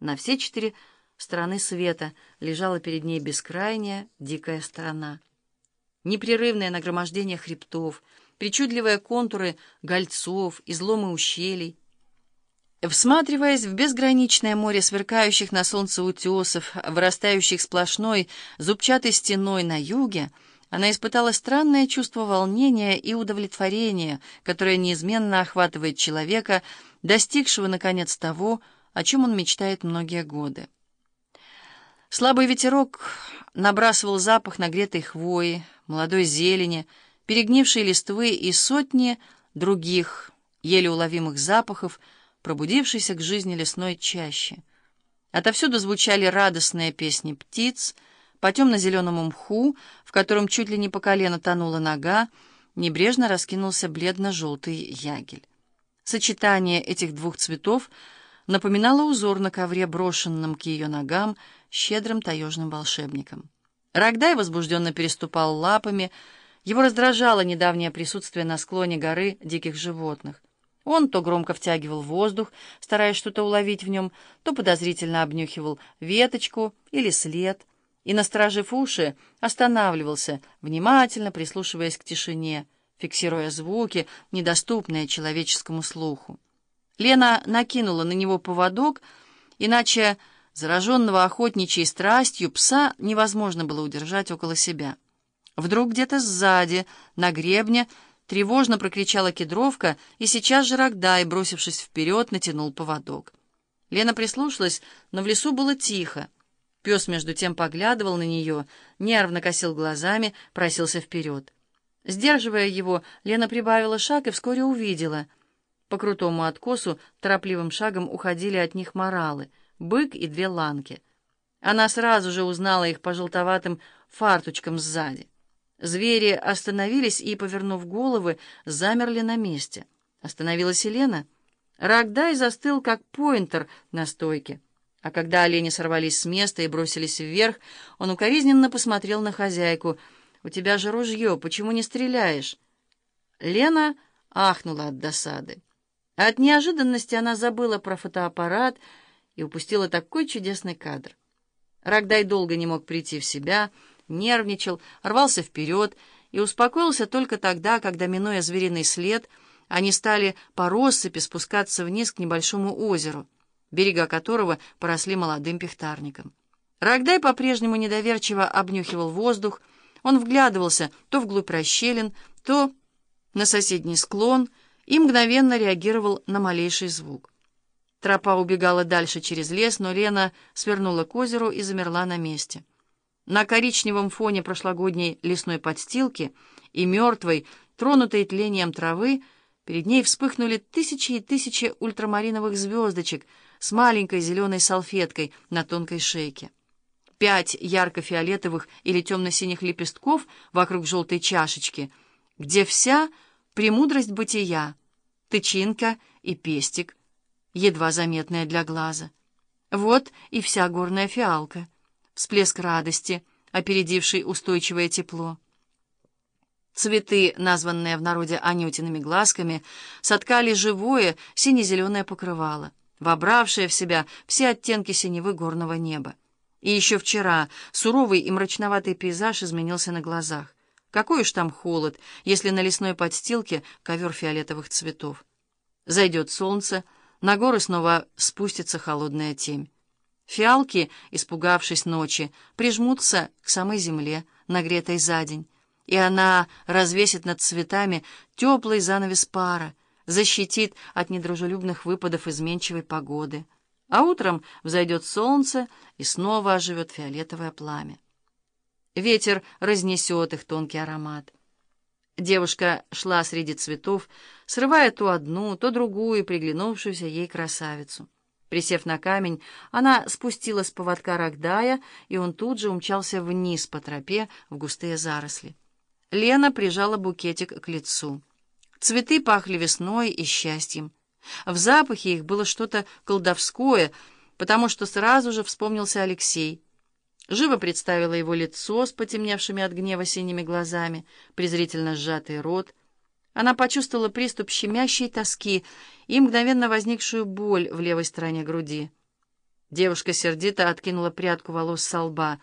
На все четыре стороны света лежала перед ней бескрайняя дикая сторона. Непрерывное нагромождение хребтов, причудливые контуры гольцов, изломы ущелий. Всматриваясь в безграничное море сверкающих на солнце утесов, вырастающих сплошной зубчатой стеной на юге, она испытала странное чувство волнения и удовлетворения, которое неизменно охватывает человека, достигшего, наконец, того, о чем он мечтает многие годы. Слабый ветерок набрасывал запах нагретой хвои, молодой зелени, перегнившей листвы и сотни других, еле уловимых запахов, пробудившейся к жизни лесной чаще. Отовсюду звучали радостные песни птиц, по темно-зеленому мху, в котором чуть ли не по колено тонула нога, небрежно раскинулся бледно-желтый ягель. Сочетание этих двух цветов — напоминала узор на ковре, брошенном к ее ногам щедрым таежным волшебником. Рогдай возбужденно переступал лапами, его раздражало недавнее присутствие на склоне горы диких животных. Он то громко втягивал воздух, стараясь что-то уловить в нем, то подозрительно обнюхивал веточку или след, и, насторожив уши, останавливался, внимательно прислушиваясь к тишине, фиксируя звуки, недоступные человеческому слуху. Лена накинула на него поводок, иначе зараженного охотничьей страстью пса невозможно было удержать около себя. Вдруг где-то сзади, на гребне, тревожно прокричала кедровка, и сейчас же Рогдай, бросившись вперед, натянул поводок. Лена прислушалась, но в лесу было тихо. Пес, между тем, поглядывал на нее, нервно косил глазами, просился вперед. Сдерживая его, Лена прибавила шаг и вскоре увидела — по крутому откосу торопливым шагом уходили от них моралы, бык и две ланки. Она сразу же узнала их по желтоватым фарточкам сзади. Звери остановились и, повернув головы, замерли на месте. Остановилась Елена. Рогдай застыл, как поинтер на стойке. А когда олени сорвались с места и бросились вверх, он укоризненно посмотрел на хозяйку. «У тебя же ружье, почему не стреляешь?» Лена ахнула от досады. От неожиданности она забыла про фотоаппарат и упустила такой чудесный кадр. Рогдай долго не мог прийти в себя, нервничал, рвался вперед и успокоился только тогда, когда, минуя звериный след, они стали по россыпи спускаться вниз к небольшому озеру, берега которого поросли молодым пихтарником. Рогдай по-прежнему недоверчиво обнюхивал воздух, он вглядывался то вглубь расщелин, то на соседний склон — и мгновенно реагировал на малейший звук. Тропа убегала дальше через лес, но Лена свернула к озеру и замерла на месте. На коричневом фоне прошлогодней лесной подстилки и мертвой, тронутой тлением травы, перед ней вспыхнули тысячи и тысячи ультрамариновых звездочек с маленькой зеленой салфеткой на тонкой шейке. Пять ярко-фиолетовых или темно-синих лепестков вокруг желтой чашечки, где вся премудрость бытия — тычинка и пестик, едва заметная для глаза. Вот и вся горная фиалка, всплеск радости, опередивший устойчивое тепло. Цветы, названные в народе анютиными глазками, соткали живое сине-зеленое покрывало, вобравшее в себя все оттенки синевы горного неба. И еще вчера суровый и мрачноватый пейзаж изменился на глазах. Какой уж там холод, если на лесной подстилке ковер фиолетовых цветов. Зайдет солнце, на горы снова спустится холодная темь. Фиалки, испугавшись ночи, прижмутся к самой земле, нагретой за день, и она развесит над цветами теплый занавес пара, защитит от недружелюбных выпадов изменчивой погоды. А утром взойдет солнце, и снова оживет фиолетовое пламя. Ветер разнесет их тонкий аромат. Девушка шла среди цветов, срывая то одну, то другую приглянувшуюся ей красавицу. Присев на камень, она спустила с поводка Рогдая, и он тут же умчался вниз по тропе в густые заросли. Лена прижала букетик к лицу. Цветы пахли весной и счастьем. В запахе их было что-то колдовское, потому что сразу же вспомнился Алексей — Живо представила его лицо с потемневшими от гнева синими глазами, презрительно сжатый рот. Она почувствовала приступ щемящей тоски и мгновенно возникшую боль в левой стороне груди. Девушка сердито откинула прядку волос со лба.